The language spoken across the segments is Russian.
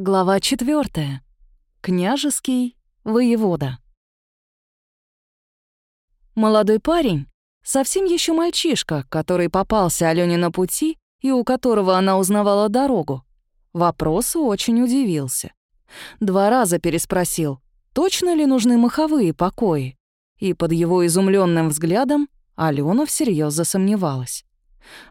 Глава четвертая. Княжеский воевода. Молодой парень, совсем еще мальчишка, который попался Алёне на пути и у которого она узнавала дорогу, вопросу очень удивился. Два раза переспросил, точно ли нужны маховые покои, и под его изумленным взглядом Алена всерьез засомневалась.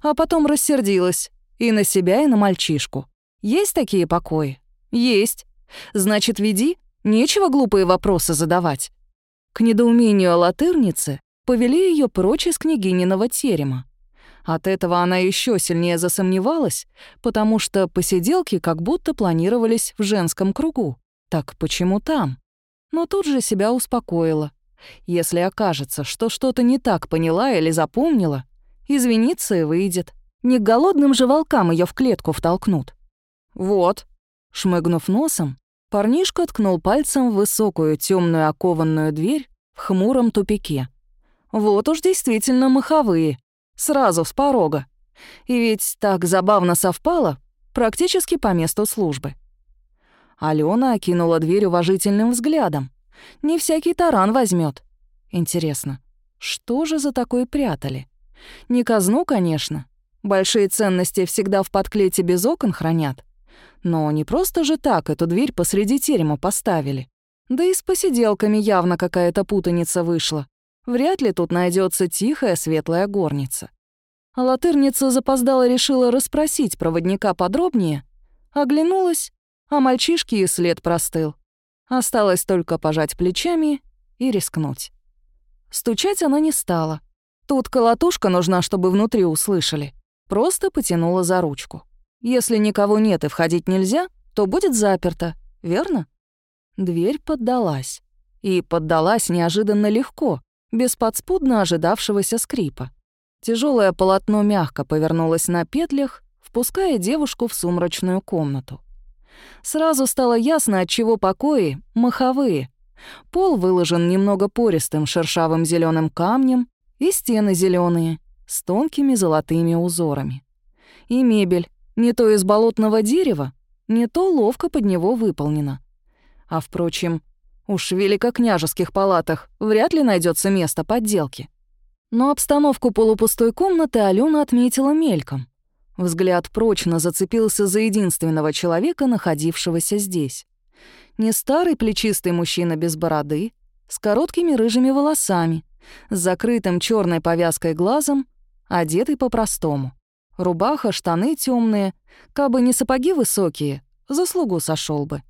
А потом рассердилась и на себя, и на мальчишку. Есть такие покои? «Есть. Значит, веди. Нечего глупые вопросы задавать». К недоумению латырницы повели ее прочь из княгининого терема. От этого она еще сильнее засомневалась, потому что посиделки как будто планировались в женском кругу. Так почему там? Но тут же себя успокоила. Если окажется, что что-то не так поняла или запомнила, извиниться и выйдет. Не голодным же волкам ее в клетку втолкнут. «Вот», Шмыгнув носом, парнишка ткнул пальцем в высокую темную окованную дверь в хмуром тупике. Вот уж действительно маховые, сразу с порога. И ведь так забавно совпало, практически по месту службы. Алена окинула дверь уважительным взглядом. Не всякий таран возьмет. Интересно, что же за такое прятали? Не казну, конечно. Большие ценности всегда в подклете без окон хранят. Но не просто же так эту дверь посреди терема поставили. Да и с посиделками явно какая-то путаница вышла. Вряд ли тут найдется тихая светлая горница. Латырница запоздала решила расспросить проводника подробнее, оглянулась, а мальчишке и след простыл. Осталось только пожать плечами и рискнуть. Стучать она не стала. Тут колотушка нужна, чтобы внутри услышали. Просто потянула за ручку. Если никого нет и входить нельзя, то будет заперто, верно? Дверь поддалась. И поддалась неожиданно легко, без подспудно ожидавшегося скрипа. Тяжелое полотно мягко повернулось на петлях, впуская девушку в сумрачную комнату. Сразу стало ясно, от чего покои маховые. Пол выложен немного пористым шершавым зеленым камнем, и стены зеленые с тонкими золотыми узорами. И мебель не то из болотного дерева, не то ловко под него выполнено. А впрочем, уж в великокняжеских палатах вряд ли найдется место подделки. Но обстановку полупустой комнаты Алена отметила мельком. Взгляд прочно зацепился за единственного человека, находившегося здесь. Не старый плечистый мужчина без бороды, с короткими рыжими волосами, с закрытым черной повязкой глазом, одетый по-простому. Рубаха, штаны темные, кабы не сапоги высокие, заслугу сошел бы.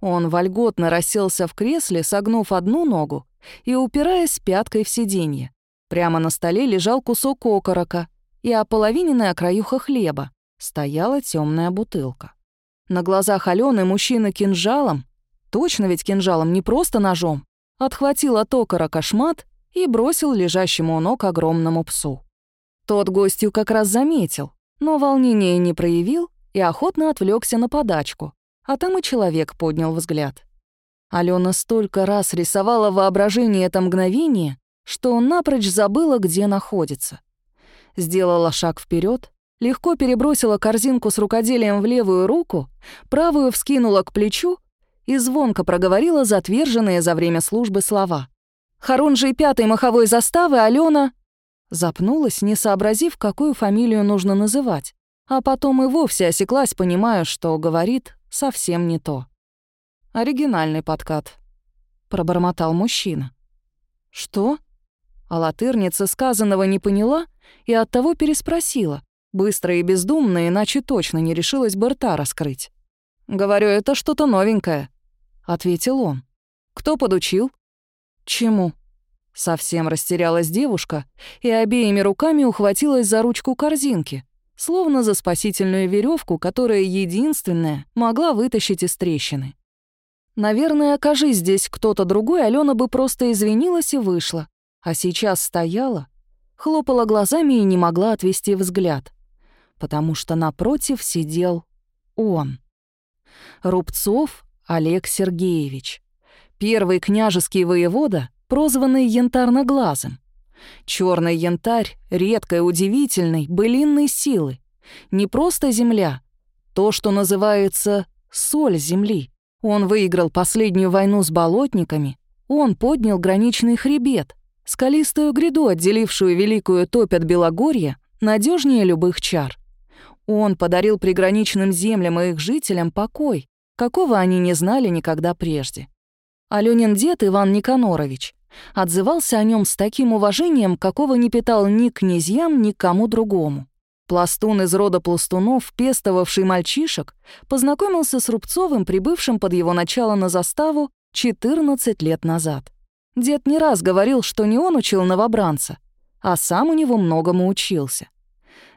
Он вольготно расселся в кресле, согнув одну ногу и упираясь пяткой в сиденье. Прямо на столе лежал кусок окорока и ополовиненная краюха хлеба. Стояла темная бутылка. На глазах Алены мужчина кинжалом, точно ведь кинжалом, не просто ножом, отхватил от окорока шмат и бросил лежащему у ног огромному псу. Тот гостью как раз заметил, но волнения не проявил и охотно отвлекся на подачку, а там и человек поднял взгляд. Алена столько раз рисовала воображение это мгновение, что напрочь забыла, где находится. Сделала шаг вперед, легко перебросила корзинку с рукоделием в левую руку, правую вскинула к плечу и звонко проговорила затверженные за время службы слова. Харунжий пятой маховой заставы Алена Запнулась, не сообразив, какую фамилию нужно называть, а потом и вовсе осеклась, понимая, что говорит совсем не то. «Оригинальный подкат», — пробормотал мужчина. «Что?» А латырница сказанного не поняла и оттого переспросила, быстро и бездумно, иначе точно не решилась бы рта раскрыть. «Говорю, это что-то новенькое», — ответил он. «Кто подучил?» «Чему?» Совсем растерялась девушка и обеими руками ухватилась за ручку корзинки, словно за спасительную веревку, которая единственная могла вытащить из трещины. Наверное, окажись здесь кто-то другой, Алена бы просто извинилась и вышла, а сейчас стояла, хлопала глазами и не могла отвести взгляд, потому что напротив сидел он. Рубцов Олег Сергеевич, первый княжеский воевода, прозванный янтарноглазым. Черный янтарь редкой, удивительной, былинной силы. Не просто земля, то, что называется соль земли. Он выиграл последнюю войну с болотниками, он поднял граничный хребет, скалистую гряду, отделившую Великую Топь от Белогорья, надежнее любых чар. Он подарил приграничным землям и их жителям покой, какого они не знали никогда прежде. Алёнин дед Иван Никанорович отзывался о нем с таким уважением, какого не питал ни князьям, ни кому другому. Пластун из рода пластунов, пестовавший мальчишек, познакомился с Рубцовым, прибывшим под его начало на заставу 14 лет назад. Дед не раз говорил, что не он учил новобранца, а сам у него многому учился.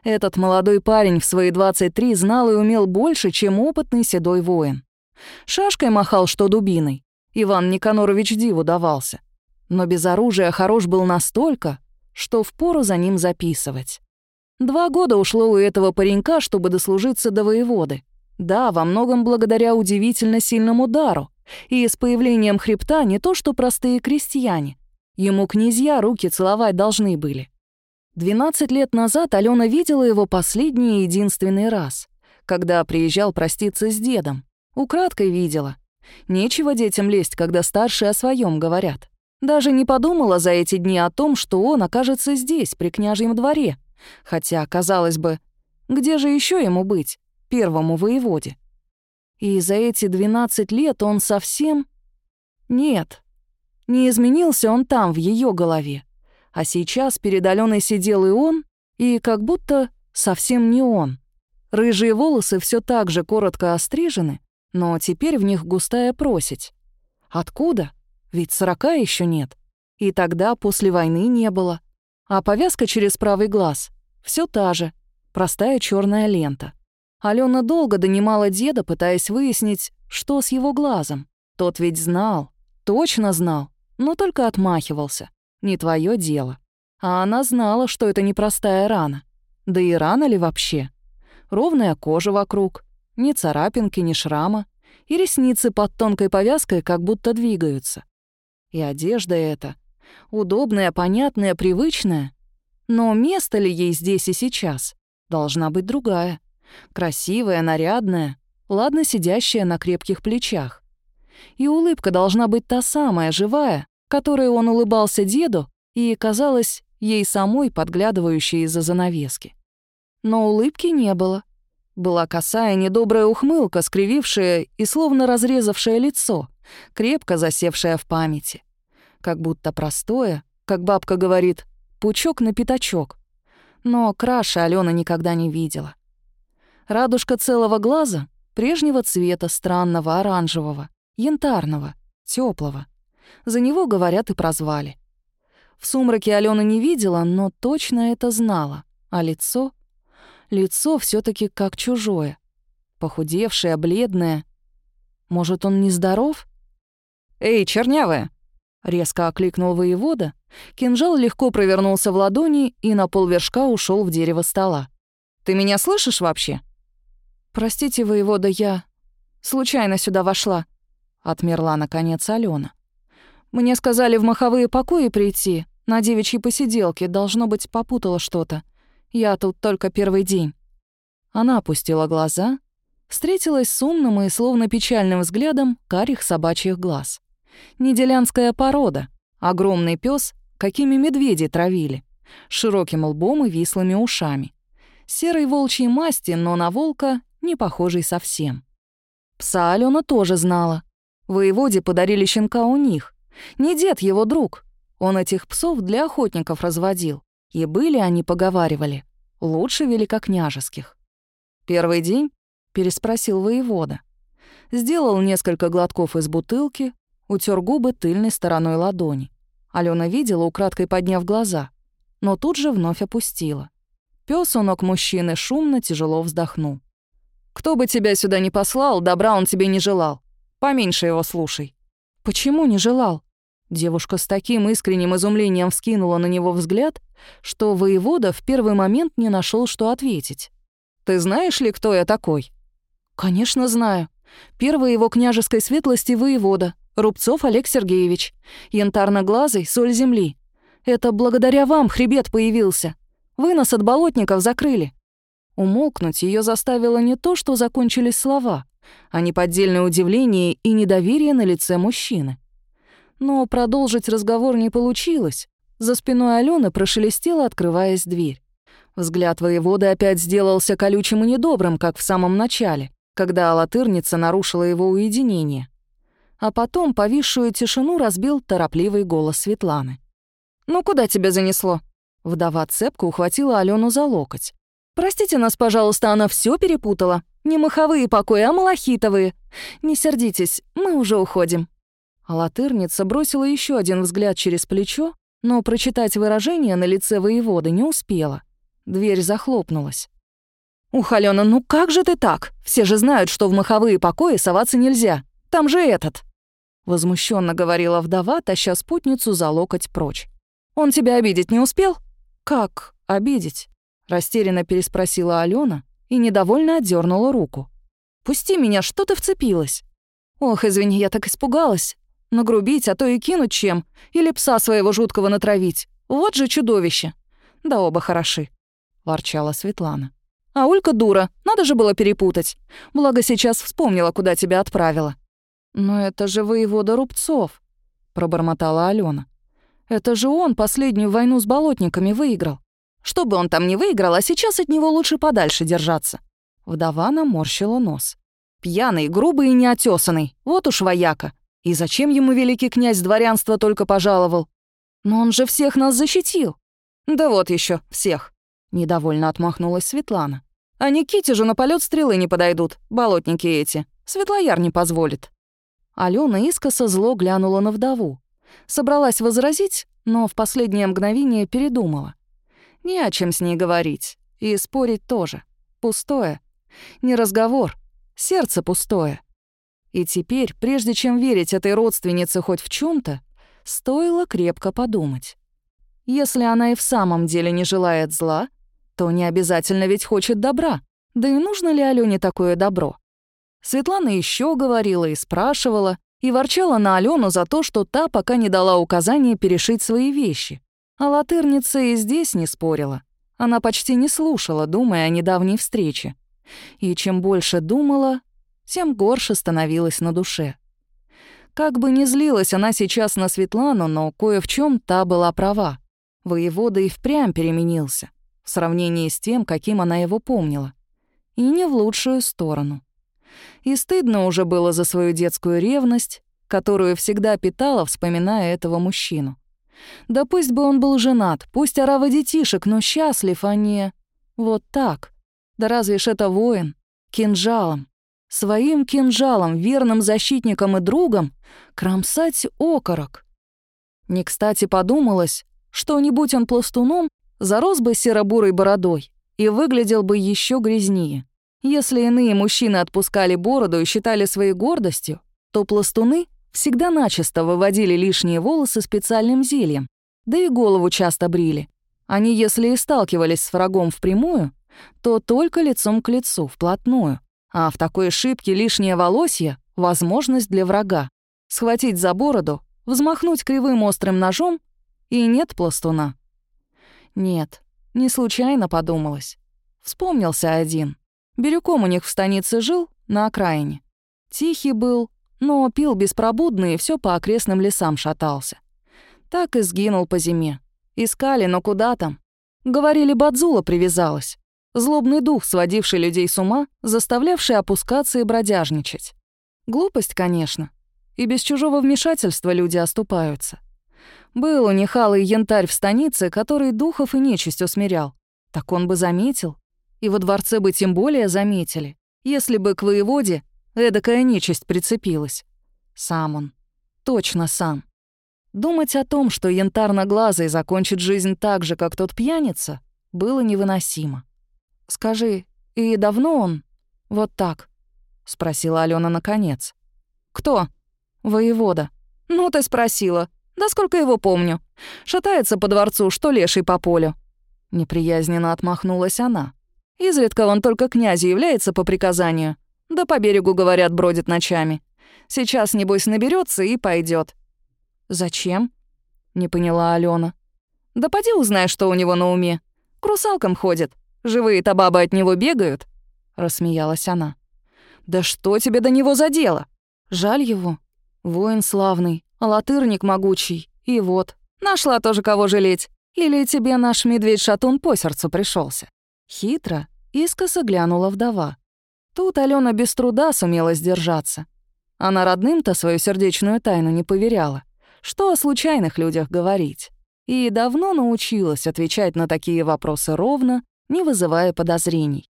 Этот молодой парень в свои 23 знал и умел больше, чем опытный седой воин. Шашкой махал, что дубиной. Иван Никанорович диву давался. Но без оружия хорош был настолько, что впору за ним записывать. Два года ушло у этого паренька, чтобы дослужиться до воеводы. Да, во многом благодаря удивительно сильному дару. И с появлением хребта не то что простые крестьяне. Ему князья руки целовать должны были. 12 лет назад Алена видела его последний и единственный раз, когда приезжал проститься с дедом. Украдкой видела. Нечего детям лезть, когда старшие о своем говорят. Даже не подумала за эти дни о том, что он окажется здесь, при княжьем дворе. Хотя, казалось бы, где же еще ему быть, первому воеводе? И за эти 12 лет он совсем... Нет, не изменился он там, в ее голове. А сейчас перед Аленой сидел и он, и как будто совсем не он. Рыжие волосы все так же коротко острижены, но теперь в них густая просить. Откуда? Ведь сорока еще нет. И тогда после войны не было. А повязка через правый глаз все та же, простая черная лента. Алена долго донимала деда, пытаясь выяснить, что с его глазом. Тот ведь знал, точно знал, но только отмахивался. Не твое дело. А она знала, что это непростая рана. Да и рана ли вообще? Ровная кожа вокруг, ни царапинки, ни шрама, и ресницы под тонкой повязкой как будто двигаются. И одежда эта, удобная, понятная, привычная, но место ли ей здесь и сейчас? Должна быть другая. Красивая, нарядная, ладно сидящая на крепких плечах. И улыбка должна быть та самая, живая, которой он улыбался деду и казалась ей самой подглядывающей из-за занавески. Но улыбки не было. Была косая недобрая ухмылка, скривившая и словно разрезавшая лицо, крепко засевшая в памяти. Как будто простое, как бабка говорит, пучок на пятачок. Но краше Алена никогда не видела. Радужка целого глаза прежнего цвета, странного, оранжевого, янтарного, теплого. За него, говорят, и прозвали. В сумраке Алена не видела, но точно это знала. А лицо? Лицо все таки как чужое. Похудевшее, бледное. Может, он нездоров? «Эй, чернявая!» — резко окликнул воевода. Кинжал легко провернулся в ладони и на полвершка ушел в дерево стола. «Ты меня слышишь вообще?» «Простите, воевода, я случайно сюда вошла», — отмерла наконец Алена. Мне сказали в маховые покои прийти, на девичьей посиделке, должно быть, попутала что-то. Я тут только первый день». Она опустила глаза, встретилась с умным и словно печальным взглядом карих собачьих глаз. Неделянская порода, огромный пес, какими медведи травили, широким лбом и вислыми ушами. Серой волчьей масти, но на волка не похожий совсем. Пса Алена тоже знала. Воеводе подарили щенка у них, не дед его друг. Он этих псов для охотников разводил. И были они, поговаривали, лучше великокняжеских. «Первый день?» — переспросил воевода. Сделал несколько глотков из бутылки, утер губы тыльной стороной ладони. Алена видела, украдкой подняв глаза, но тут же вновь опустила. Пёс у ног мужчины шумно, тяжело вздохнул. «Кто бы тебя сюда не послал, добра он тебе не желал. Поменьше его слушай». «Почему не желал?» Девушка с таким искренним изумлением вскинула на него взгляд, что воевода в первый момент не нашел, что ответить. «Ты знаешь ли, кто я такой?» «Конечно знаю. Первый его княжеской светлости воевода, Рубцов Олег Сергеевич, янтарноглазый, соль земли. Это благодаря вам хребет появился. Вы нас от болотников закрыли». Умолкнуть ее заставило не то, что закончились слова, а неподдельное удивление и недоверие на лице мужчины. Но продолжить разговор не получилось. За спиной Алены прошелестела, открываясь дверь. Взгляд воеводы опять сделался колючим и недобрым, как в самом начале, когда алатырница нарушила его уединение. А потом повисшую тишину разбил торопливый голос Светланы. «Ну куда тебя занесло?» Вдова цепко ухватила Алену за локоть. «Простите нас, пожалуйста, она все перепутала. Не маховые покои, а малахитовые. Не сердитесь, мы уже уходим». А латырница бросила еще один взгляд через плечо, но прочитать выражение на лице воевода не успела. Дверь захлопнулась. «Ух, Алена, ну как же ты так? Все же знают, что в маховые покои соваться нельзя. Там же этот!» Возмущенно говорила вдова, таща спутницу за локоть прочь. «Он тебя обидеть не успел?» «Как обидеть?» Растерянно переспросила Алена и недовольно отдернула руку. «Пусти меня, что ты вцепилась?» «Ох, извини, я так испугалась. Нагрубить, а то и кинуть чем. Или пса своего жуткого натравить. Вот же чудовище. Да оба хороши», — ворчала Светлана. «А Улька дура, надо же было перепутать. Благо сейчас вспомнила, куда тебя отправила». «Но это же воевода Рубцов», — пробормотала Алена. «Это же он последнюю войну с болотниками выиграл. Что бы он там не выиграл, а сейчас от него лучше подальше держаться». Вдова наморщила нос. «Пьяный, грубый и неотесанный. Вот уж вояка. И зачем ему великий князь дворянства только пожаловал? Но он же всех нас защитил. Да вот еще всех. Недовольно отмахнулась Светлана. А Никите же на полет стрелы не подойдут, болотники эти. Светлояр не позволит. Алена искоса зло глянула на вдову. Собралась возразить, но в последнее мгновение передумала. Не о чем с ней говорить. И спорить тоже. Пустое. Не разговор. Сердце пустое. И теперь, прежде чем верить этой родственнице хоть в чем то стоило крепко подумать. Если она и в самом деле не желает зла, то не обязательно ведь хочет добра. Да и нужно ли Алёне такое добро? Светлана еще говорила и спрашивала, и ворчала на Алену за то, что та пока не дала указания перешить свои вещи. А латырница и здесь не спорила. Она почти не слушала, думая о недавней встрече. И чем больше думала, тем горше становилось на душе. Как бы ни злилась она сейчас на Светлану, но кое в чем та была права. Воевода и впрямь переменился в сравнении с тем, каким она его помнила. И не в лучшую сторону. И стыдно уже было за свою детскую ревность, которую всегда питала, вспоминая этого мужчину. Да пусть бы он был женат, пусть орава детишек, но счастлив, а не... Вот так. Да разве ж это воин? Кинжалом. Своим кинжалом, верным защитником и другом, кромсать окорок. Не кстати подумалось, что не будь он пластуном, зарос бы серо-бурой бородой и выглядел бы еще грязнее. Если иные мужчины отпускали бороду и считали своей гордостью, то пластуны всегда начисто выводили лишние волосы специальным зельем, да и голову часто брили. Они, если и сталкивались с врагом впрямую, то только лицом к лицу, вплотную. А в такой шибке лишнее волосье — возможность для врага. Схватить за бороду, взмахнуть кривым острым ножом — и нет пластуна. Нет, не случайно подумалось. Вспомнился один. Бирюком у них в станице жил, на окраине. Тихий был, но пил беспробудно и все по окрестным лесам шатался. Так и сгинул по зиме. Искали, но куда там? Говорили, Бадзула привязалась. Злобный дух, сводивший людей с ума, заставлявший опускаться и бродяжничать. Глупость, конечно. И без чужого вмешательства люди оступаются. Был у нехалый янтарь в станице, который духов и нечисть усмирял. Так он бы заметил. И во дворце бы тем более заметили, если бы к воеводе эдакая нечисть прицепилась. Сам он. Точно сам. Думать о том, что янтарно-глазый закончит жизнь так же, как тот пьяница, было невыносимо. «Скажи, и давно он вот так?» — спросила Алена наконец. «Кто?» «Воевода». «Ну ты спросила. Да сколько его помню. Шатается по дворцу, что леший по полю». Неприязненно отмахнулась она. Изредка он только князю является по приказанию. Да по берегу, говорят, бродит ночами. Сейчас, небось, наберется и пойдет. «Зачем?» — не поняла Алена. «Да поди узнай, что у него на уме. К русалкам ходит. Живые-то бабы от него бегают?» — рассмеялась она. «Да что тебе до него за дело? Жаль его. Воин славный, латырник могучий. И вот, нашла тоже кого жалеть. Или тебе наш медведь-шатун по сердцу пришелся? Хитро, искоса глянула вдова. Тут Алена без труда сумела сдержаться. Она родным-то свою сердечную тайну не поверяла. Что о случайных людях говорить? И давно научилась отвечать на такие вопросы ровно, не вызывая подозрений.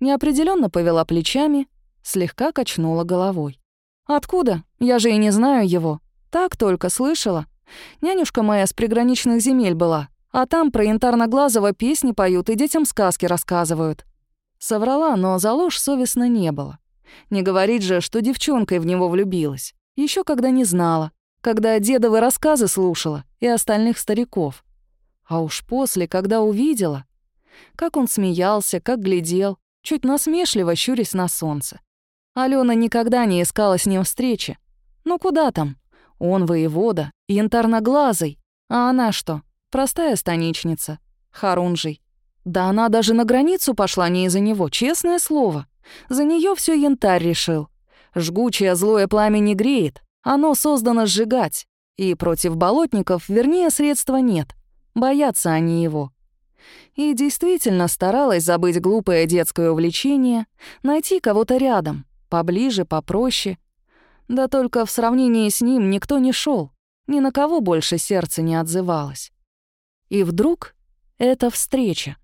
Неопределенно повела плечами, слегка качнула головой. «Откуда? Я же и не знаю его. Так только слышала. Нянюшка моя с приграничных земель была, а там про янтарноглазого песни поют и детям сказки рассказывают. Соврала, но за ложь совестно не было. Не говорить же, что девчонкой в него влюбилась. Еще когда не знала, когда дедовы рассказы слушала и остальных стариков. А уж после, когда увидела, как он смеялся, как глядел, чуть насмешливо щурясь на солнце. Алена никогда не искала с ним встречи. Ну куда там? Он воевода, янтарноглазый. А она что? Простая станичница. Харунжий. Да она даже на границу пошла не из-за него, честное слово. За нее все янтарь решил. Жгучее злое пламя не греет, оно создано сжигать. И против болотников, вернее, средства нет. Боятся они его. И действительно старалась забыть глупое детское увлечение, найти кого-то рядом, поближе, попроще. Да только в сравнении с ним никто не шел, ни на кого больше сердце не отзывалось. И вдруг эта встреча.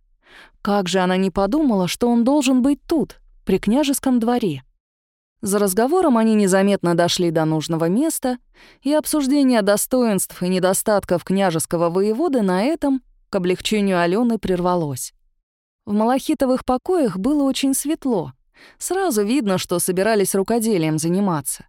Как же она не подумала, что он должен быть тут, при княжеском дворе. За разговором они незаметно дошли до нужного места, и обсуждение достоинств и недостатков княжеского воеводы на этом, к облегчению Алены, прервалось. В малахитовых покоях было очень светло. Сразу видно, что собирались рукоделием заниматься.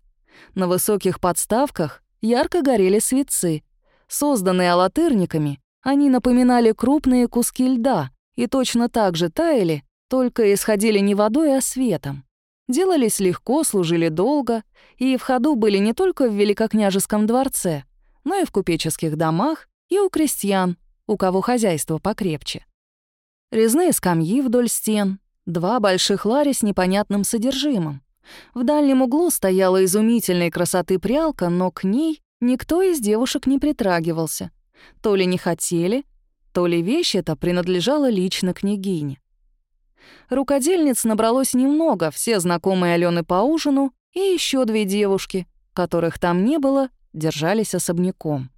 На высоких подставках ярко горели светцы, созданные алатырниками они напоминали крупные куски льда и точно так же таяли, только исходили не водой, а светом. Делались легко, служили долго, и в ходу были не только в Великокняжеском дворце, но и в купеческих домах и у крестьян, у кого хозяйство покрепче. Резные скамьи вдоль стен, два больших ларя с непонятным содержимым. В дальнем углу стояла изумительной красоты прялка, но к ней никто из девушек не притрагивался — то ли не хотели, то ли вещь эта принадлежала лично княгине. Рукодельниц набралось немного, все знакомые Алены по ужину, и еще две девушки, которых там не было, держались особняком.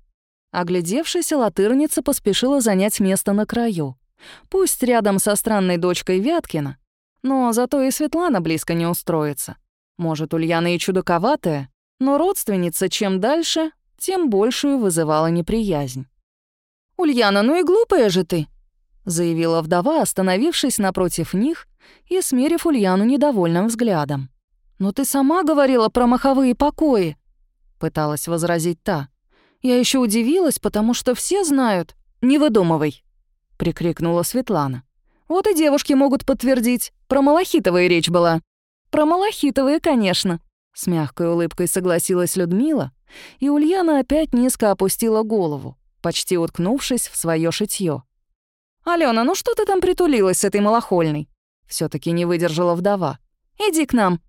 Оглядевшись, латырница поспешила занять место на краю. Пусть рядом со странной дочкой Вяткина, но зато и Светлана близко не устроится. Может, Ульяна и чудаковатая, но родственница чем дальше, тем большую вызывала неприязнь. «Ульяна, ну и глупая же ты!» — заявила вдова, остановившись напротив них и смерив Ульяну недовольным взглядом. «Но ты сама говорила про маховые покои!» — пыталась возразить та. «Я еще удивилась, потому что все знают. Не выдумывай!» — прикрикнула Светлана. «Вот и девушки могут подтвердить. Про малахитовые речь была». «Про малахитовые, конечно», — с мягкой улыбкой согласилась Людмила, и Ульяна опять низко опустила голову почти уткнувшись в свое шитье. «Алена, ну что ты там притулилась с этой малохольной?» все таки не выдержала вдова. «Иди к нам.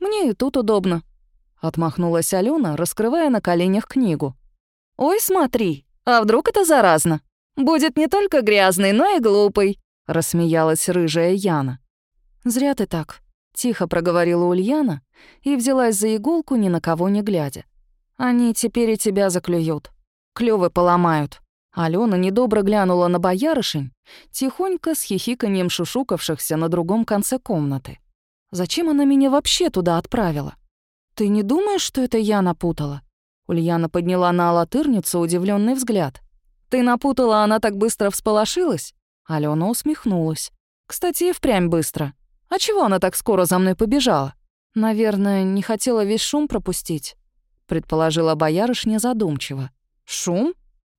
Мне и тут удобно». Отмахнулась Алена, раскрывая на коленях книгу. «Ой, смотри, а вдруг это заразно? Будет не только грязный, но и глупый», — рассмеялась рыжая Яна. «Зря ты так», — тихо проговорила Ульяна и взялась за иголку, ни на кого не глядя. «Они теперь и тебя заклюют клёвы поломают». Алена недобро глянула на боярышень, тихонько с хихиканьем шушукавшихся на другом конце комнаты. «Зачем она меня вообще туда отправила? Ты не думаешь, что это я напутала?» Ульяна подняла на алатырницу удивленный взгляд. «Ты напутала, она так быстро всполошилась?» Алена усмехнулась. «Кстати, и впрямь быстро. А чего она так скоро за мной побежала?» «Наверное, не хотела весь шум пропустить», — предположила боярышня задумчиво. Шум?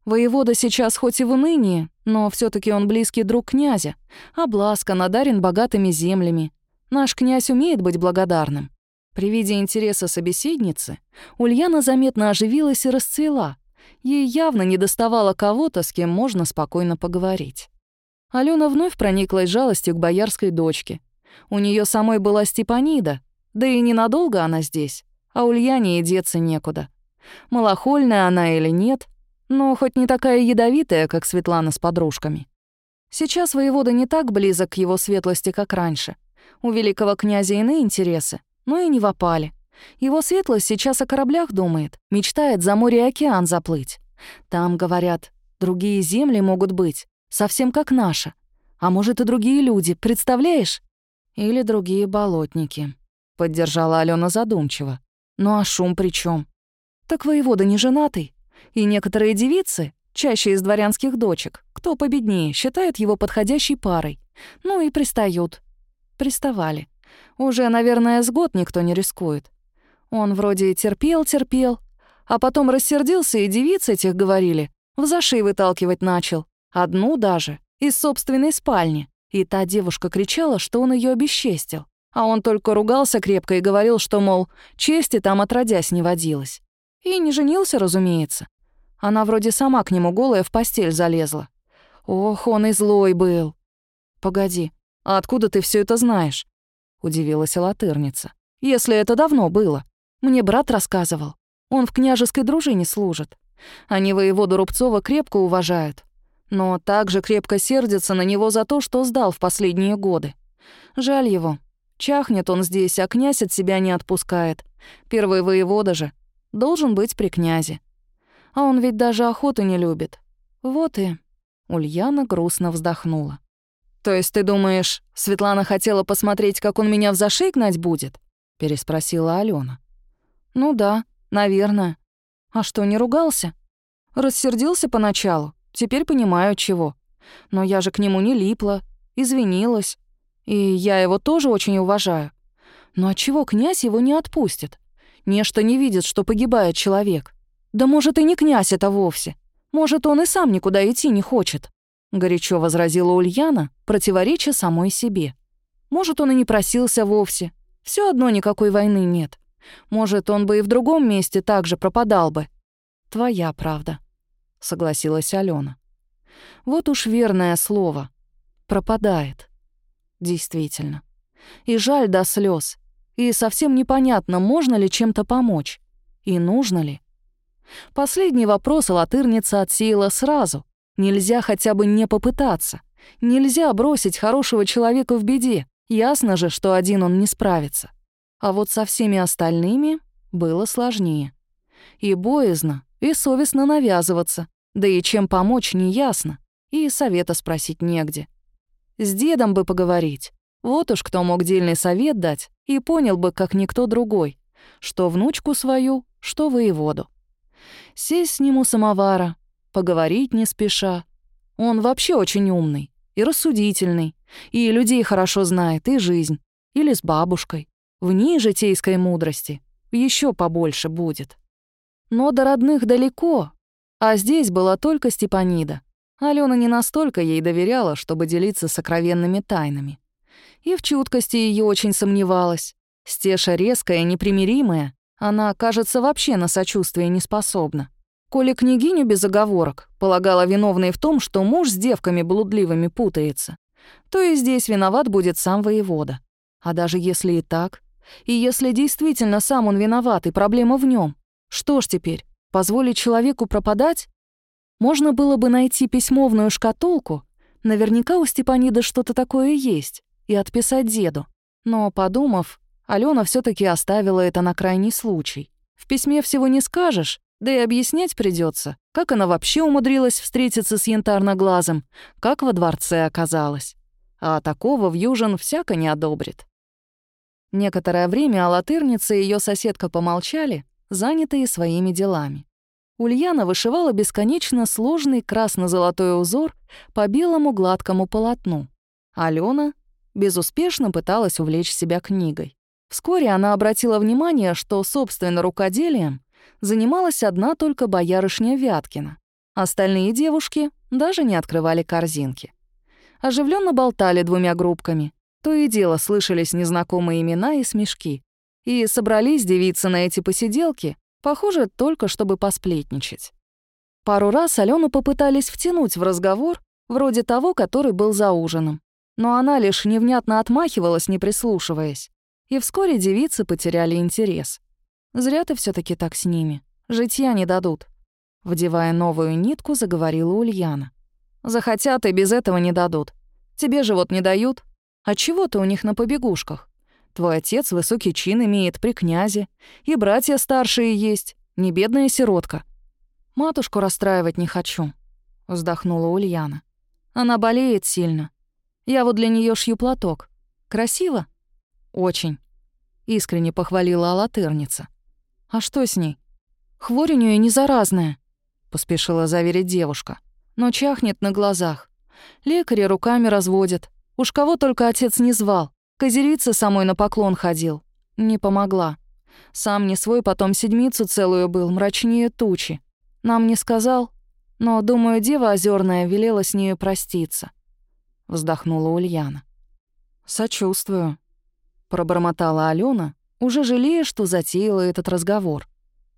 Воевода сейчас хоть и в унынии, но все таки он близкий друг князя, обласкан, надарен богатыми землями. Наш князь умеет быть благодарным. При виде интереса собеседницы Ульяна заметно оживилась и расцвела. Ей явно не доставало кого-то, с кем можно спокойно поговорить. Алена вновь прониклась жалостью к боярской дочке. У нее самой была Степанида, Да и ненадолго она здесь, а Ульяне и деться некуда. Малохольная она или нет, но хоть не такая ядовитая, как Светлана с подружками. Сейчас воевода не так близок к его светлости, как раньше. У великого князя иные интересы, но и не в. Его светлость сейчас о кораблях думает, мечтает за море и океан заплыть. Там, говорят, другие земли могут быть, совсем как наша. А может, и другие люди, представляешь? Или другие болотники, — поддержала Алена задумчиво. Ну а шум при чем? Так воевода не женатый. И некоторые девицы, чаще из дворянских дочек, кто победнее, считают его подходящей парой. Ну и пристают. Приставали. Уже, наверное, с год никто не рискует. Он вроде терпел-терпел, а потом рассердился, и девиц этих, говорили, в зашей выталкивать начал. Одну даже, из собственной спальни. И та девушка кричала, что он ее обесчестил. А он только ругался крепко и говорил, что, мол, чести там отродясь не водилось. И не женился, разумеется. Она вроде сама к нему голая в постель залезла. Ох, он и злой был. «Погоди, а откуда ты все это знаешь?» — удивилась латырница. «Если это давно было. Мне брат рассказывал. Он в княжеской дружине служит. Они воеводу Рубцова крепко уважают. Но также крепко сердятся на него за то, что сдал в последние годы. Жаль его. Чахнет он здесь, а князь от себя не отпускает. Первый воевода же. Должен быть при князе. А он ведь даже охоту не любит. Вот и... Ульяна грустно вздохнула. «То есть ты думаешь, Светлана хотела посмотреть, как он меня в зашей гнать будет?» — переспросила Алена. «Ну да, наверное. А что, не ругался?» «Рассердился поначалу. Теперь понимаю, чего. Но я же к нему не липла, извинилась. И я его тоже очень уважаю. Но отчего князь его не отпустит? Нечто не видит, что погибает человек. Да может, и не князь это вовсе. Может, он и сам никуда идти не хочет. Горячо возразила Ульяна, противореча самой себе. Может, он и не просился вовсе. Все одно никакой войны нет. Может, он бы и в другом месте также пропадал бы. Твоя правда, согласилась Алена. Вот уж верное слово. Пропадает. Действительно. И жаль до слез. И совсем непонятно, можно ли чем-то помочь. И нужно ли. Последний вопрос латырница отсеяла сразу. Нельзя хотя бы не попытаться. Нельзя бросить хорошего человека в беде. Ясно же, что один он не справится. А вот со всеми остальными было сложнее. И боязно, и совестно навязываться. Да и чем помочь, неясно. И совета спросить негде. С дедом бы поговорить. Вот уж кто мог дельный совет дать и понял бы, как никто другой, что внучку свою, что воеводу. Сесть с ним у самовара, поговорить не спеша. Он вообще очень умный и рассудительный, и людей хорошо знает, и жизнь. Или с бабушкой. В ней житейской мудрости еще побольше будет. Но до родных далеко, а здесь была только Степанида. Алена не настолько ей доверяла, чтобы делиться сокровенными тайнами. И в чуткости ее очень сомневалась. Стеша резкая, непримиримая, она, кажется, вообще на сочувствие не способна. Коли княгиню без оговорок полагала виновной в том, что муж с девками блудливыми путается, то и здесь виноват будет сам воевода. А даже если и так, и если действительно сам он виноват, и проблема в нем, что ж теперь, позволить человеку пропадать? Можно было бы найти письмовную шкатулку, наверняка у Степаниды что-то такое есть, и отписать деду. Но, подумав, Алена все таки оставила это на крайний случай. В письме всего не скажешь, да и объяснять придется, как она вообще умудрилась встретиться с янтарноглазом, как во дворце оказалась. А такого в Южин всяко не одобрит. Некоторое время Алатырница и ее соседка помолчали, занятые своими делами. Ульяна вышивала бесконечно сложный красно-золотой узор по белому гладкому полотну. Алена безуспешно пыталась увлечь себя книгой. Вскоре она обратила внимание, что, собственно, рукоделием занималась одна только боярышня Вяткина. Остальные девушки даже не открывали корзинки. Оживленно болтали двумя группками. То и дело слышались незнакомые имена и смешки. И собрались девицы на эти посиделки, похоже, только чтобы посплетничать. Пару раз Алену попытались втянуть в разговор, вроде того, который был за ужином. Но она лишь невнятно отмахивалась, не прислушиваясь. И вскоре девицы потеряли интерес. Зря ты все таки так с ними. Житья не дадут. Вдевая новую нитку, заговорила Ульяна. Захотят и без этого не дадут. Тебе же вот не дают. А чего ты у них на побегушках? Твой отец высокий чин имеет при князе, и братья старшие есть, не бедная сиротка. Матушку расстраивать не хочу, вздохнула Ульяна. Она болеет сильно. Я вот для нее шью платок. Красиво? Очень. Искренне похвалила алатырница. А что с ней? Хворь у неё не заразная, поспешила заверить девушка. Но чахнет на глазах. Лекари руками разводят. Уж кого только отец не звал. Козерица самой на поклон ходил. Не помогла. Сам не свой, потом седмицу целую был, мрачнее тучи. Нам не сказал, но, думаю, дева озерная велела с нею проститься. Вздохнула Ульяна. «Сочувствую», — пробормотала Алена, уже жалея, что затеяла этот разговор.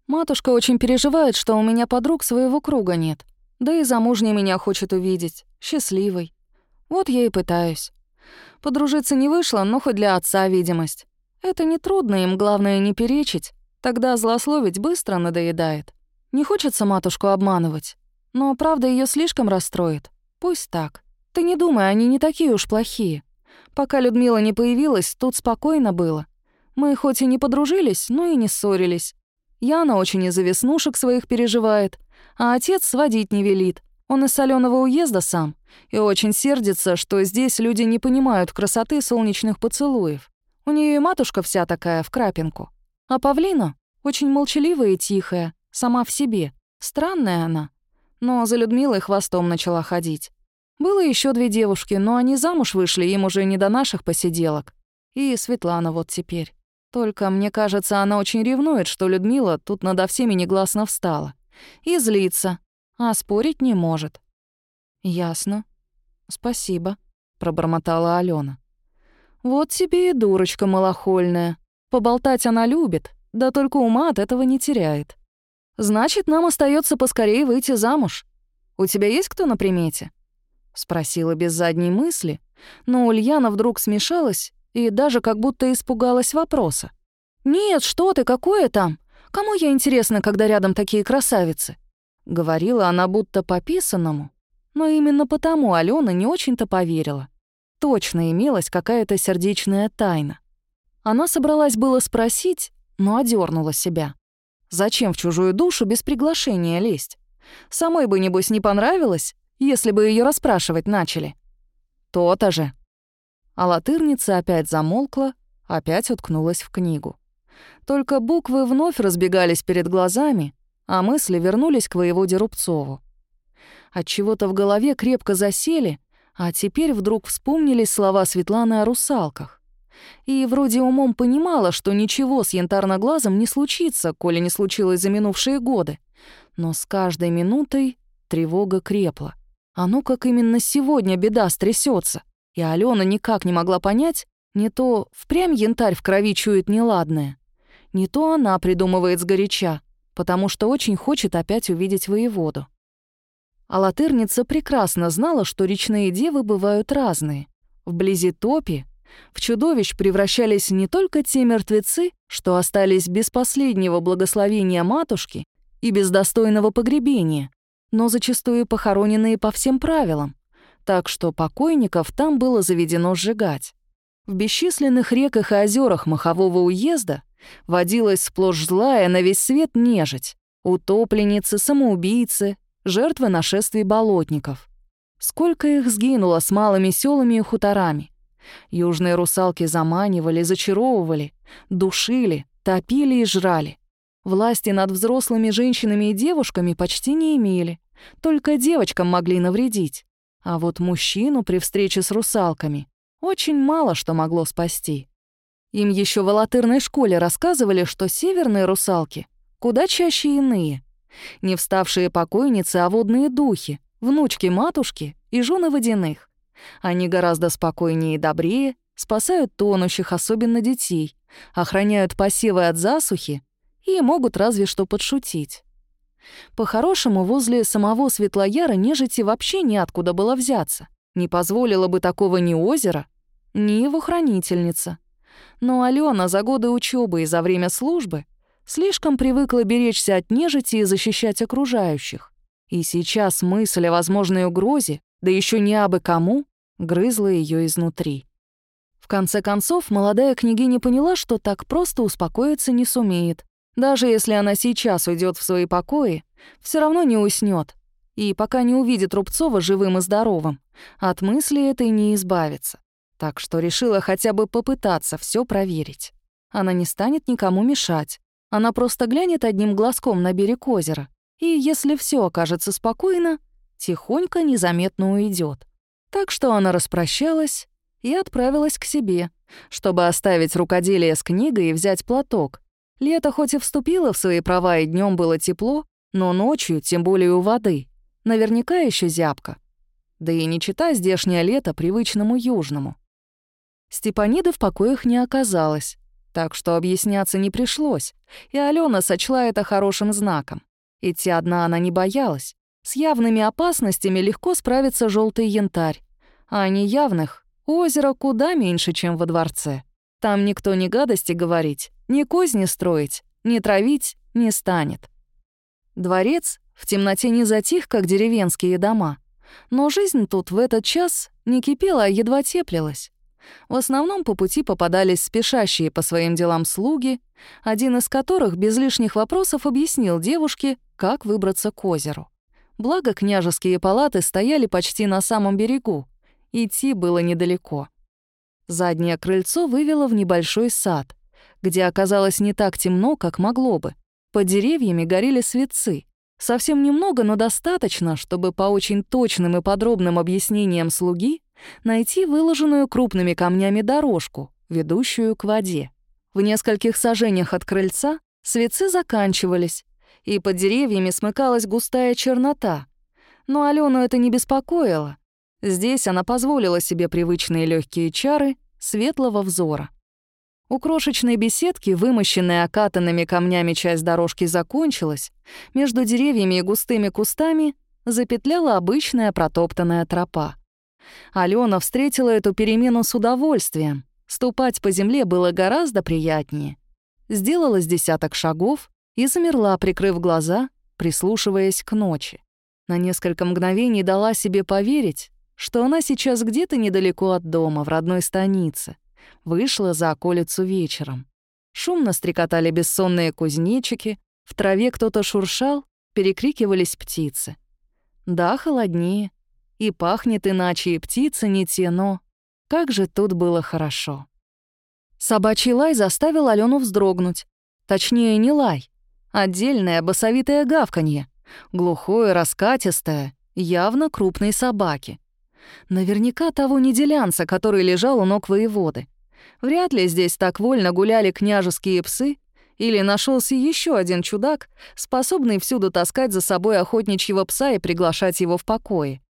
«Матушка очень переживает, что у меня подруг своего круга нет. Да и замужней меня хочет увидеть, счастливой. Вот я и пытаюсь. Подружиться не вышло, но хоть для отца видимость. Это не трудно, им главное не перечить. Тогда злословить быстро надоедает. Не хочется матушку обманывать. Но правда ее слишком расстроит. Пусть так. Ты не думай, они не такие уж плохие. Пока Людмила не появилась, тут спокойно было. Мы хоть и не подружились, но и не ссорились. Яна очень из-за веснушек своих переживает, а отец сводить не велит. Он из соленого уезда сам и очень сердится, что здесь люди не понимают красоты солнечных поцелуев. У нее и матушка вся такая в крапинку. А Павлина очень молчаливая и тихая, сама в себе. Странная она. Но за Людмилой хвостом начала ходить. Было еще две девушки, но они замуж вышли, им уже не до наших посиделок. И Светлана вот теперь. Только, мне кажется, она очень ревнует, что Людмила тут надо всеми негласно встала. И злится, а спорить не может. «Ясно. Спасибо», — пробормотала Алена. «Вот тебе и дурочка малохольная. Поболтать она любит, да только ума от этого не теряет. Значит, нам остается поскорее выйти замуж. У тебя есть кто на примете?» Спросила без задней мысли, но Ульяна вдруг смешалась и даже как будто испугалась вопроса. «Нет, что ты, какое там? Кому я интересна, когда рядом такие красавицы?» Говорила она будто по писанному, но именно потому Алена не очень-то поверила. Точно имелась какая-то сердечная тайна. Она собралась было спросить, но одернула себя. Зачем в чужую душу без приглашения лезть? Самой бы, небось, не понравилось, если бы ее расспрашивать начали. То-то же. А латырница опять замолкла, опять уткнулась в книгу. Только буквы вновь разбегались перед глазами, а мысли вернулись к воеводе Рубцову. От чего-то в голове крепко засели, а теперь вдруг вспомнились слова Светланы о русалках. И вроде умом понимала, что ничего с янтарноглазом не случится, коли не случилось за минувшие годы. Но с каждой минутой тревога крепла. А ну как именно сегодня беда стрясется. И Алена никак не могла понять, не то впрямь янтарь в крови чует неладное, не то она придумывает сгоряча, потому что очень хочет опять увидеть воеводу. А латырница прекрасно знала, что речные девы бывают разные. Вблизи топи в чудовищ превращались не только те мертвецы, что остались без последнего благословения матушки и без достойного погребения, но зачастую похороненные по всем правилам, так что покойников там было заведено сжигать. В бесчисленных реках и озерах Махового уезда водилась сплошь злая на весь свет нежить, утопленницы, самоубийцы, жертвы нашествий болотников. Сколько их сгинуло с малыми селами и хуторами. Южные русалки заманивали, зачаровывали, душили, топили и жрали. Власти над взрослыми женщинами и девушками почти не имели, только девочкам могли навредить. А вот мужчину при встрече с русалками очень мало что могло спасти. Им еще в алатырной школе рассказывали, что северные русалки куда чаще иные. Не вставшие покойницы, а водные духи, внучки матушки и жены водяных. Они гораздо спокойнее и добрее, спасают тонущих, особенно детей, охраняют посевы от засухи и могут разве что подшутить. По-хорошему, возле самого Светлояра нежити вообще неоткуда было взяться. Не позволила бы такого ни озеро, ни его хранительница. Но Алена за годы учебы и за время службы слишком привыкла беречься от нежити и защищать окружающих. И сейчас мысль о возможной угрозе, да еще не абы кому, грызла ее изнутри. В конце концов, молодая княгиня поняла, что так просто успокоиться не сумеет. Даже если она сейчас уйдет в свои покои, все равно не уснет. И пока не увидит Рубцова живым и здоровым, от мысли этой не избавится. Так что решила хотя бы попытаться все проверить. Она не станет никому мешать. Она просто глянет одним глазком на берег озера. И если все окажется спокойно, тихонько, незаметно уйдет. Так что она распрощалась и отправилась к себе, чтобы оставить рукоделие с книгой и взять платок. Лето хоть и вступило в свои права, и днем было тепло, но ночью, тем более у воды, наверняка еще зябко. Да и не чита здешнее лето привычному южному. Степанида в покоях не оказалось, так что объясняться не пришлось, и Алена сочла это хорошим знаком. Идти одна она не боялась. С явными опасностями легко справится желтый янтарь, а неявных — озеро куда меньше, чем во дворце. Там никто ни гадости говорить, ни козни строить, ни травить не станет. Дворец в темноте не затих, как деревенские дома. Но жизнь тут в этот час не кипела, а едва теплилась. В основном по пути попадались спешащие по своим делам слуги, один из которых без лишних вопросов объяснил девушке, как выбраться к озеру. Благо, княжеские палаты стояли почти на самом берегу, идти было недалеко. Заднее крыльцо вывело в небольшой сад, где оказалось не так темно, как могло бы. Под деревьями горели светцы. Совсем немного, но достаточно, чтобы по очень точным и подробным объяснениям слуги найти выложенную крупными камнями дорожку, ведущую к воде. В нескольких сажениях от крыльца светцы заканчивались, и под деревьями смыкалась густая чернота. Но Алену это не беспокоило. Здесь она позволила себе привычные легкие чары светлого взора. У крошечной беседки, вымощенной окатанными камнями часть дорожки закончилась, между деревьями и густыми кустами запетляла обычная протоптанная тропа. Алена встретила эту перемену с удовольствием. Ступать по земле было гораздо приятнее. Сделала с десяток шагов и замерла, прикрыв глаза, прислушиваясь к ночи. На несколько мгновений дала себе поверить, что она сейчас где-то недалеко от дома, в родной станице, вышла за околицу вечером. Шумно стрекотали бессонные кузнечики, в траве кто-то шуршал, перекрикивались птицы. Да, холоднее, и пахнет иначе, и птицы не те, но... Как же тут было хорошо. Собачий лай заставил Алену вздрогнуть. Точнее, не лай. Отдельное басовитое гавканье. Глухое, раскатистое, явно крупной собаки. Наверняка того неделянца, который лежал у ног воеводы. Вряд ли здесь так вольно гуляли княжеские псы, или нашелся еще один чудак, способный всюду таскать за собой охотничьего пса и приглашать его в покое.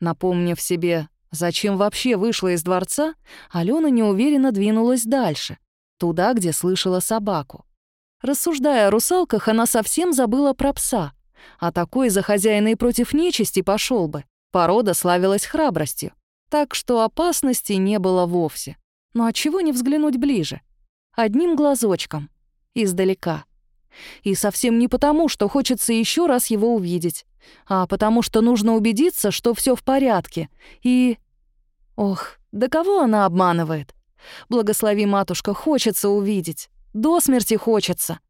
Напомнив себе, зачем вообще вышла из дворца, Алена неуверенно двинулась дальше, туда, где слышала собаку. Рассуждая о русалках, она совсем забыла про пса, а такой за хозяина и против нечисти пошел бы. Порода славилась храбростью, так что опасности не было вовсе. Но ну, отчего не взглянуть ближе? Одним глазочком, издалека. И совсем не потому, что хочется еще раз его увидеть, а потому что нужно убедиться, что все в порядке. И... Ох, да кого она обманывает? Благослови, матушка, хочется увидеть. До смерти хочется.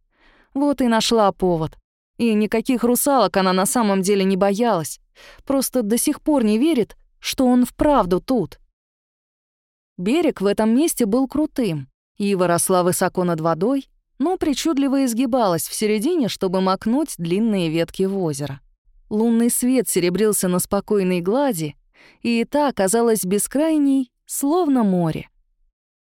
Вот и нашла повод. И никаких русалок она на самом деле не боялась. Просто до сих пор не верит, что он вправду тут. Берег в этом месте был крутым. Ива росла высоко над водой, но причудливо изгибалась в середине, чтобы макнуть длинные ветки в озеро. Лунный свет серебрился на спокойной глади, и та оказалась бескрайней, словно море.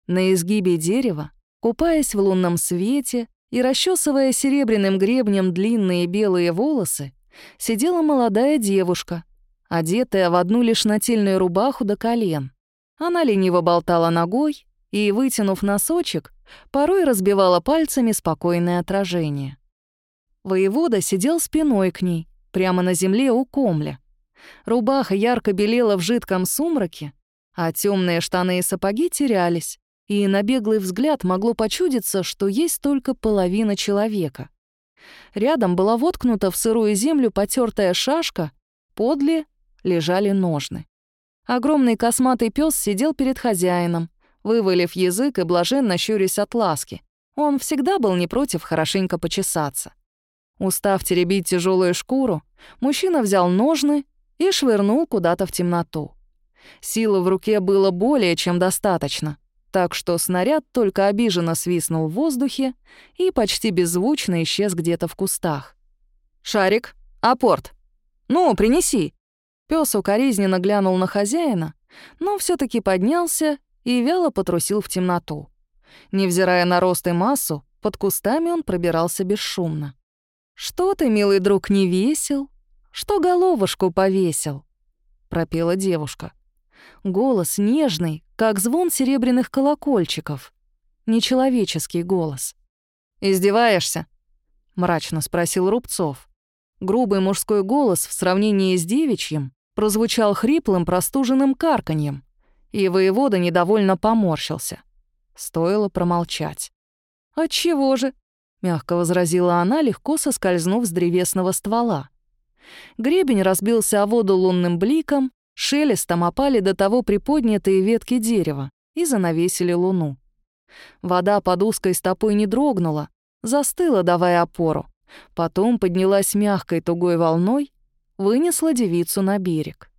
На изгибе дерева, купаясь в лунном свете и расчесывая серебряным гребнем длинные белые волосы, сидела молодая девушка, одетая в одну лишь нательную рубаху до колен. Она лениво болтала ногой и, вытянув носочек, порой разбивала пальцами спокойное отражение. Воевода сидел спиной к ней, прямо на земле у комля. Рубаха ярко белела в жидком сумраке, а темные штаны и сапоги терялись, и на беглый взгляд могло почудиться, что есть только половина человека. Рядом была воткнута в сырую землю потертая шашка, подле лежали ножны. Огромный косматый пес сидел перед хозяином, вывалив язык и блаженно щурясь от ласки. Он всегда был не против хорошенько почесаться. Устав теребить тяжелую шкуру, мужчина взял ножны и швырнул куда-то в темноту. Силы в руке было более чем достаточно, так что снаряд только обиженно свистнул в воздухе и почти беззвучно исчез где-то в кустах. «Шарик, апорт! Ну, принеси!» Пёс укоризненно глянул на хозяина, но все таки поднялся и вяло потрусил в темноту. Невзирая на рост и массу, под кустами он пробирался бесшумно. «Что ты, милый друг, не весел? Что головушку повесил?» — пропела девушка. Голос нежный, как звон серебряных колокольчиков. Нечеловеческий голос. «Издеваешься?» — мрачно спросил Рубцов. Грубый мужской голос в сравнении с девичьим прозвучал хриплым простуженным карканьем, и воевода недовольно поморщился. Стоило промолчать. «Отчего же?» — мягко возразила она, легко соскользнув с древесного ствола. Гребень разбился о воду лунным бликом, шелестом опали до того приподнятые ветки дерева и занавесили луну. Вода под узкой стопой не дрогнула, застыла, давая опору. Потом поднялась мягкой тугой волной, вынесла девицу на берег.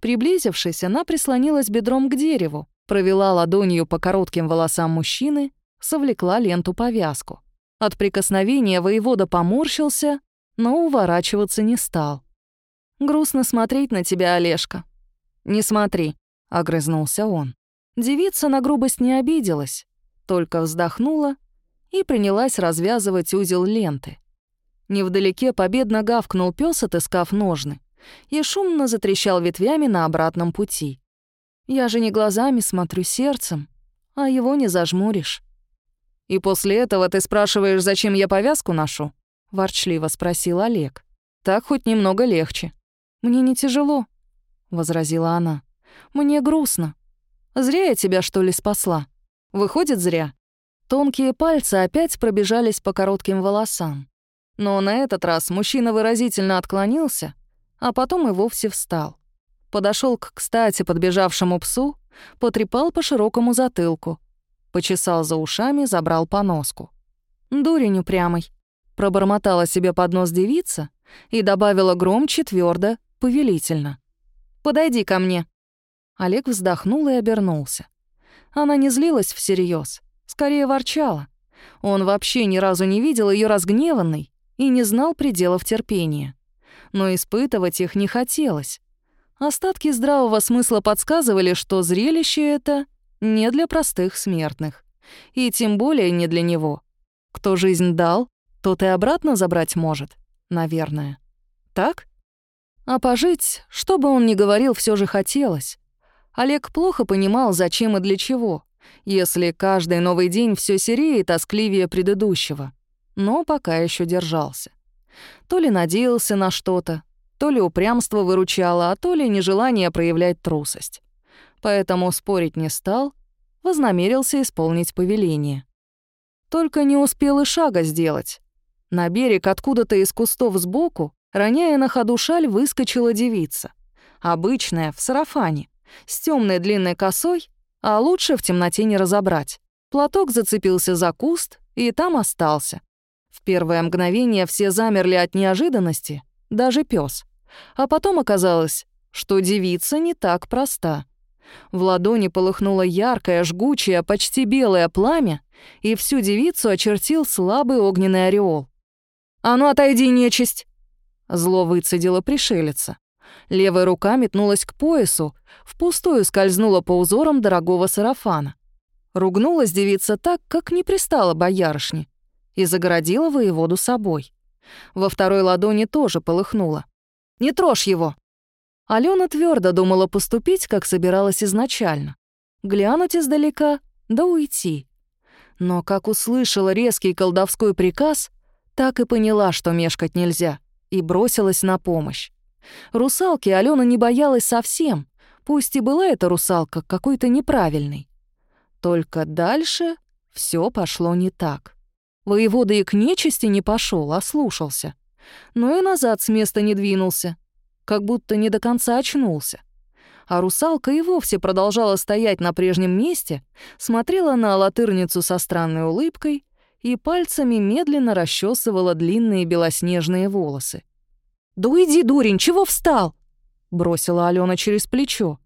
Приблизившись, она прислонилась бедром к дереву, провела ладонью по коротким волосам мужчины, совлекла ленту-повязку. От прикосновения воевода поморщился, но уворачиваться не стал. «Грустно смотреть на тебя, Олежка». «Не смотри», — огрызнулся он. Девица на грубость не обиделась, только вздохнула и принялась развязывать узел ленты. Невдалеке победно гавкнул пес, отыскав ножны, и шумно затрещал ветвями на обратном пути. Я же не глазами смотрю, сердцем, а его не зажмуришь. «И после этого ты спрашиваешь, зачем я повязку ношу?» — ворчливо спросил Олег. «Так хоть немного легче». «Мне не тяжело», — возразила она. «Мне грустно. Зря я тебя, что ли, спасла? Выходит, зря». Тонкие пальцы опять пробежались по коротким волосам. Но на этот раз мужчина выразительно отклонился, а потом и вовсе встал. Подошел к кстати подбежавшему псу, потрепал по широкому затылку, почесал за ушами, забрал поноску. «Дурень упрямый», — пробормотала себе под нос девица и добавила громче, твердо, повелительно. «Подойди ко мне». Олег вздохнул и обернулся. Она не злилась всерьез, скорее ворчала. Он вообще ни разу не видел ее разгневанной и не знал пределов терпения но испытывать их не хотелось. Остатки здравого смысла подсказывали, что зрелище это не для простых смертных. И тем более не для него. Кто жизнь дал, тот и обратно забрать может, наверное. Так? А пожить, что бы он ни говорил, все же хотелось. Олег плохо понимал, зачем и для чего, если каждый новый день все серее и тоскливее предыдущего. Но пока еще держался. То ли надеялся на что-то, то ли упрямство выручало, а то ли нежелание проявлять трусость. Поэтому спорить не стал, вознамерился исполнить повеление. Только не успел и шага сделать. На берег откуда-то из кустов сбоку, роняя на ходу шаль, выскочила девица. Обычная, в сарафане, с темной длинной косой, а лучше в темноте не разобрать. Платок зацепился за куст и там остался. В первое мгновение все замерли от неожиданности, даже пес. А потом оказалось, что девица не так проста. В ладони полыхнуло яркое, жгучее, почти белое пламя, и всю девицу очертил слабый огненный ореол. «А ну отойди, нечисть!» Зло выцедила пришелица. Левая рука метнулась к поясу, впустую скользнула по узорам дорогого сарафана. Ругнулась девица так, как не пристала боярышне, и загородила воеводу собой. Во второй ладони тоже полыхнуло. «Не трожь его!» Алена твердо думала поступить, как собиралась изначально. Глянуть издалека, да уйти. Но как услышала резкий колдовской приказ, так и поняла, что мешкать нельзя, и бросилась на помощь. Русалки Алена не боялась совсем, пусть и была эта русалка какой-то неправильной. Только дальше все пошло не так. Воевода и к нечисти не пошел, а слушался. Но и назад с места не двинулся, как будто не до конца очнулся. А русалка и вовсе продолжала стоять на прежнем месте, смотрела на латырницу со странной улыбкой и пальцами медленно расчесывала длинные белоснежные волосы. «Да уйди, дурень, чего встал?» — бросила Алена через плечо.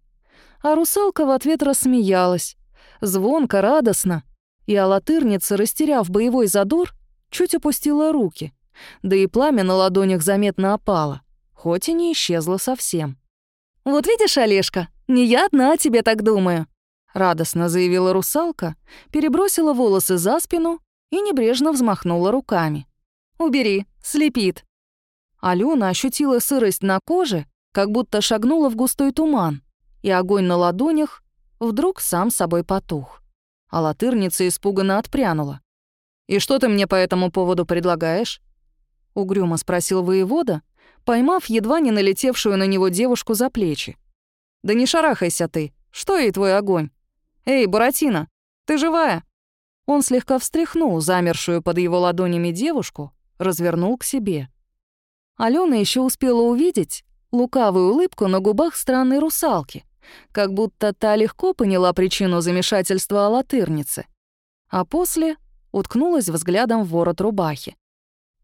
А русалка в ответ рассмеялась, звонко, радостно, и алатырница, растеряв боевой задор, чуть опустила руки, да и пламя на ладонях заметно опало, хоть и не исчезло совсем. «Вот видишь, Олежка, не я одна о тебе так думаю», — радостно заявила русалка, перебросила волосы за спину и небрежно взмахнула руками. «Убери, слепит». Алена ощутила сырость на коже, как будто шагнула в густой туман, и огонь на ладонях вдруг сам собой потух. А латырница испуганно отпрянула. «И что ты мне по этому поводу предлагаешь?» Угрюмо спросил воевода, поймав едва не налетевшую на него девушку за плечи. «Да не шарахайся ты, что ей твой огонь? Эй, Буратино, ты живая?» Он слегка встряхнул замершую под его ладонями девушку, развернул к себе. Алена еще успела увидеть лукавую улыбку на губах странной русалки, как будто та легко поняла причину замешательства алатырницы, а после уткнулась взглядом в ворот рубахи.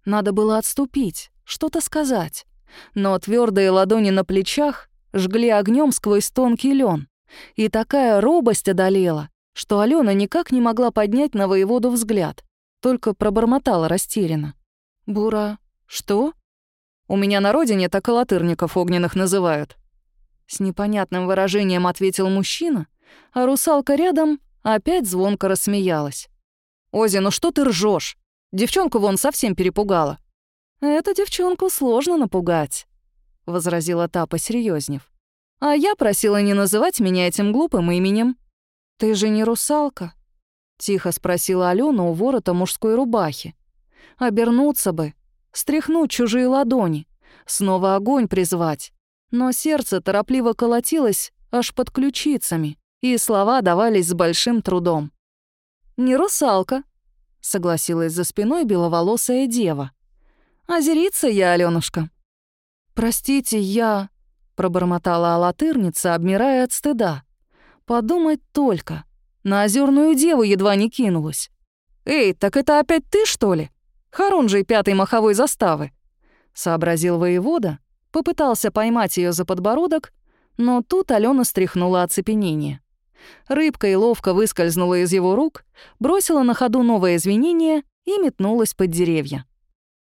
Надо было отступить, что-то сказать, но твердые ладони на плечах жгли огнем сквозь тонкий лен, и такая робость одолела, что Алена никак не могла поднять на воеводу взгляд, только пробормотала растерянно. «Бура, что?» «У меня на родине так алатырников огненных называют». С непонятным выражением ответил мужчина, а русалка рядом опять звонко рассмеялась. «Ози, ну что ты ржешь? Девчонку вон совсем перепугала». «Эту девчонку сложно напугать», — возразила та, посерьезнев. «А я просила не называть меня этим глупым именем». «Ты же не русалка?» — тихо спросила Алена у ворота мужской рубахи. «Обернуться бы, стряхнуть чужие ладони, снова огонь призвать. Но сердце торопливо колотилось аж под ключицами, и слова давались с большим трудом. «Не русалка», — согласилась за спиной беловолосая дева. «Озериться я, Алёнушка». «Простите, я...» — пробормотала алатырница, обмирая от стыда. «Подумать только. На озерную деву едва не кинулась. Эй, так это опять ты, что ли? Харунжий пятой маховой заставы», — сообразил воевода, попытался поймать ее за подбородок, но тут Алена стряхнула оцепенение. Рыбка и ловко выскользнула из его рук, бросила на ходу новое извинение и метнулась под деревья.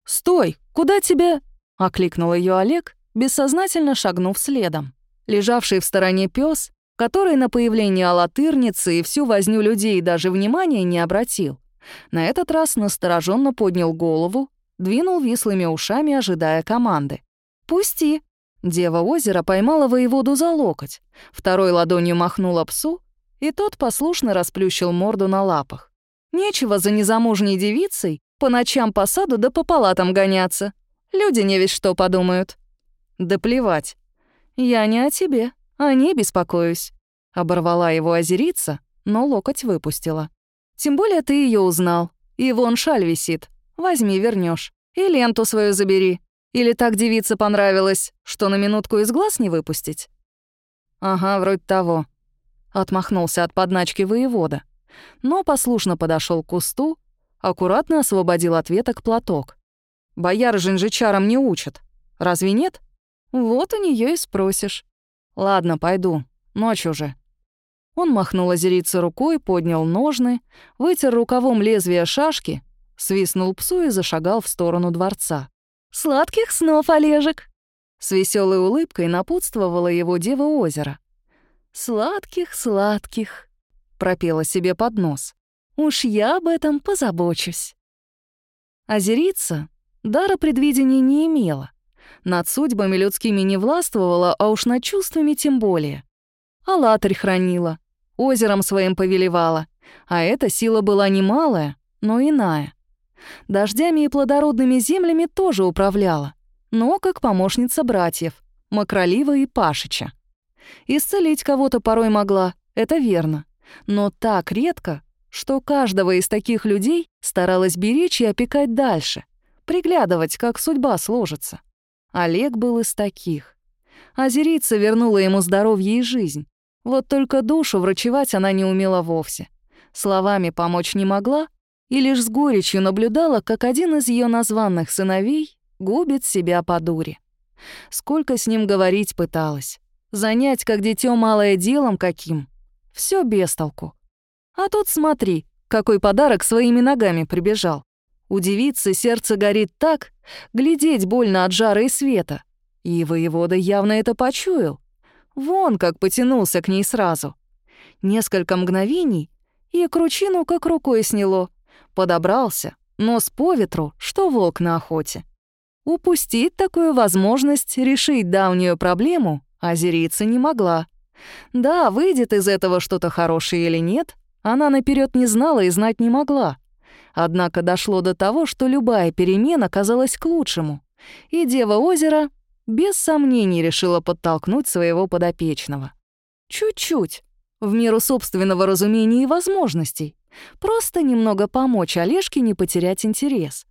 «Стой! Куда тебя?» — окликнул ее Олег, бессознательно шагнув следом. Лежавший в стороне пес, который на появление алатырницы и всю возню людей даже внимания не обратил, на этот раз настороженно поднял голову, двинул вислыми ушами, ожидая команды. «Пусти!» Дева озера поймала воеводу за локоть, второй ладонью махнула псу, и тот послушно расплющил морду на лапах. Нечего за незамужней девицей по ночам по саду да по палатам гоняться. Люди не весь что подумают. Да плевать. Я не о тебе, о ней беспокоюсь. Оборвала его озерица, но локоть выпустила. Тем более ты ее узнал. И вон шаль висит. Возьми, вернешь. И ленту свою забери. Или так девице понравилось, что на минутку из глаз не выпустить? Ага, вроде того. Отмахнулся от подначки воевода, но послушно подошел к кусту, аккуратно освободил от веток платок. Бояр жинжичарам не учат. Разве нет? Вот у нее и спросишь. Ладно, пойду. Ночь уже. Он махнул озерице рукой, поднял ножны, вытер рукавом лезвие шашки, свистнул псу и зашагал в сторону дворца. «Сладких снов, Олежек!» С веселой улыбкой напутствовала его дева озера. «Сладких, сладких!» — пропела себе под нос. «Уж я об этом позабочусь». Озерица дара предвидения не имела. Над судьбами людскими не властвовала, а уж над чувствами тем более. Алатырь хранила, озером своим повелевала, а эта сила была немалая, но иная. Дождями и плодородными землями тоже управляла, но как помощница братьев, Макролива и Пашича. Исцелить кого-то порой могла, это верно, но так редко, что каждого из таких людей старалась беречь и опекать дальше, приглядывать, как судьба сложится. Олег был из таких. Азерица вернула ему здоровье и жизнь. Вот только душу врачевать она не умела вовсе. Словами помочь не могла и лишь с горечью наблюдала, как один из ее названных сыновей губит себя по дуре. Сколько с ним говорить пыталась. Занять, как дитё малое делом каким. Все без толку. А тут смотри, какой подарок своими ногами прибежал. У девицы сердце горит так, глядеть больно от жара и света. И воевода явно это почуял. Вон как потянулся к ней сразу. Несколько мгновений, и кручину как рукой сняло. Подобрался, нос по ветру, что волк на охоте. Упустить такую возможность решить давнюю проблему азерийца не могла. Да, выйдет из этого что-то хорошее или нет, она наперед не знала и знать не могла. Однако дошло до того, что любая перемена казалась к лучшему, и Дева озера без сомнений решила подтолкнуть своего подопечного. Чуть-чуть, в меру собственного разумения и возможностей, просто немного помочь Олежке не потерять интерес.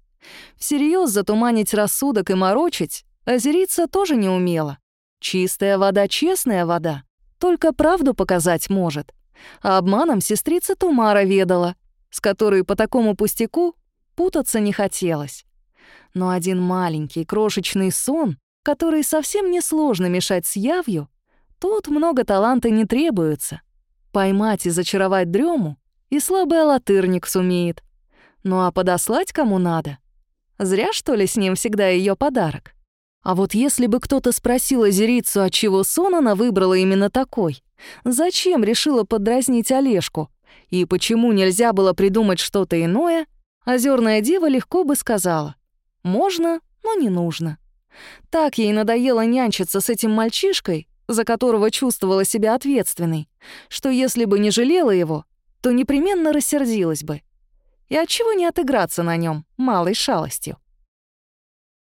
Всерьез затуманить рассудок и морочить озерица тоже не умела. Чистая вода — честная вода, только правду показать может. А обманом сестрица Тумара ведала, с которой по такому пустяку путаться не хотелось. Но один маленький крошечный сон, который совсем несложно мешать с явью, тут много таланта не требуется. Поймать и зачаровать дрему и слабый алатырник сумеет. Ну а подослать кому надо? Зря, что ли, с ним всегда ее подарок? А вот если бы кто-то спросил Азерицу, отчего сон она выбрала именно такой, зачем решила подразнить Олежку, и почему нельзя было придумать что-то иное, озерная дева легко бы сказала. Можно, но не нужно. Так ей надоело нянчиться с этим мальчишкой, за которого чувствовала себя ответственной, что если бы не жалела его, то непременно рассердилась бы. И отчего не отыграться на нем малой шалостью?